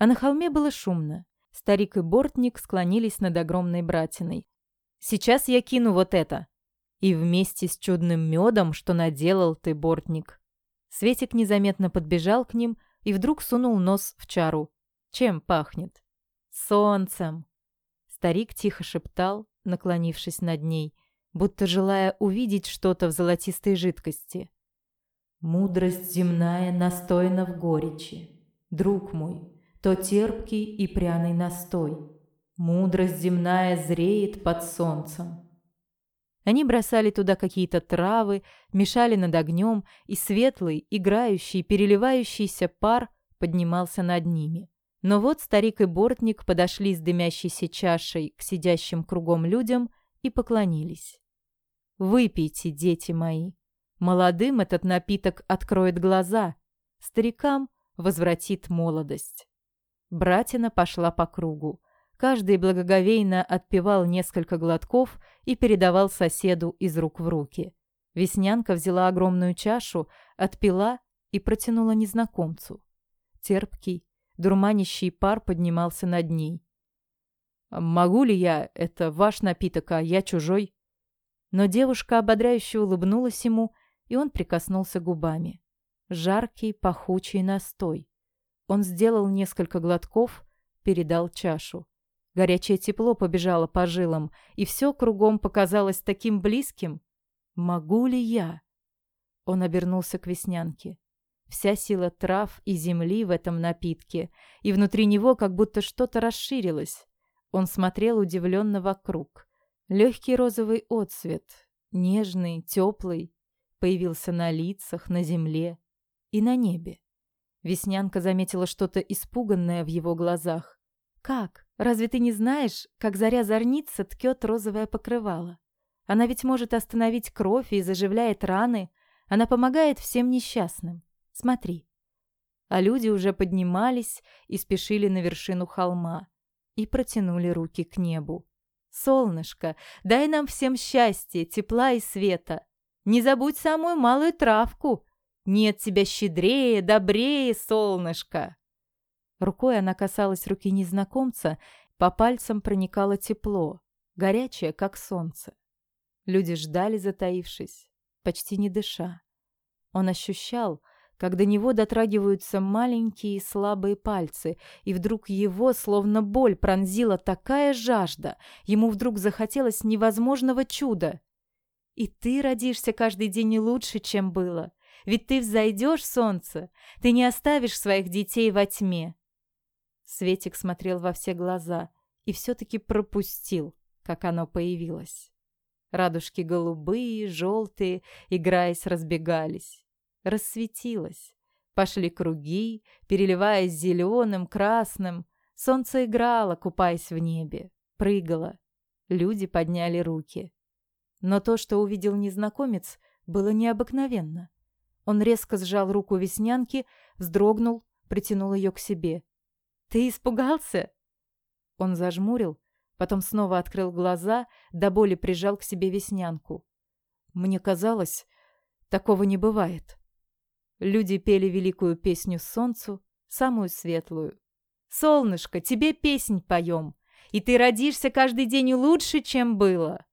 А на холме было шумно. Старик и бортник склонились над огромной братиной. «Сейчас я кину вот это!» «И вместе с чудным медом, что наделал ты, бортник!» Светик незаметно подбежал к ним и вдруг сунул нос в чару. «Чем пахнет?» «Солнцем!» Старик тихо шептал, наклонившись над ней, будто желая увидеть что-то в золотистой жидкости. «Мудрость земная настойна в горечи. Друг мой, то терпкий и пряный настой. Мудрость земная зреет под солнцем. Они бросали туда какие-то травы, мешали над огнем, и светлый, играющий, переливающийся пар поднимался над ними. Но вот старик и бортник подошли с дымящейся чашей к сидящим кругом людям и поклонились. «Выпейте, дети мои. Молодым этот напиток откроет глаза, старикам возвратит молодость». Братина пошла по кругу. Каждый благоговейно отпивал несколько глотков и передавал соседу из рук в руки. Веснянка взяла огромную чашу, отпила и протянула незнакомцу. Терпкий, дурманящий пар поднимался над ней. «Могу ли я? Это ваш напиток, а я чужой?» Но девушка ободряюще улыбнулась ему, и он прикоснулся губами. Жаркий, пахучий настой. Он сделал несколько глотков, передал чашу. Горячее тепло побежало по жилам, и все кругом показалось таким близким. «Могу ли я?» Он обернулся к Веснянке. Вся сила трав и земли в этом напитке, и внутри него как будто что-то расширилось. Он смотрел удивленно вокруг. Легкий розовый отцвет, нежный, теплый, появился на лицах, на земле и на небе. Веснянка заметила что-то испуганное в его глазах. «Как? Разве ты не знаешь, как заря зорница ткет розовое покрывало? Она ведь может остановить кровь и заживляет раны. Она помогает всем несчастным. Смотри». А люди уже поднимались и спешили на вершину холма. И протянули руки к небу. «Солнышко, дай нам всем счастье, тепла и света. Не забудь самую малую травку!» Нет тебя щедрее, добрее, солнышко!» Рукой она касалась руки незнакомца, по пальцам проникало тепло, горячее, как солнце. Люди ждали, затаившись, почти не дыша. Он ощущал, как до него дотрагиваются маленькие слабые пальцы, и вдруг его, словно боль, пронзила такая жажда, ему вдруг захотелось невозможного чуда. «И ты родишься каждый день не лучше, чем было. Ведь ты взойдешь, солнце, ты не оставишь своих детей во тьме». Светик смотрел во все глаза и все-таки пропустил, как оно появилось. Радужки голубые, желтые, играясь, разбегались. Рассветилось. Пошли круги, переливаясь зеленым, красным. Солнце играло, купаясь в небе, прыгало. Люди подняли руки. Но то, что увидел незнакомец, было необыкновенно. Он резко сжал руку Веснянки, вздрогнул, притянул ее к себе. «Ты испугался?» Он зажмурил, потом снова открыл глаза, до боли прижал к себе Веснянку. «Мне казалось, такого не бывает». Люди пели великую песню солнцу, самую светлую. «Солнышко, тебе песнь поем, и ты родишься каждый день лучше, чем было!»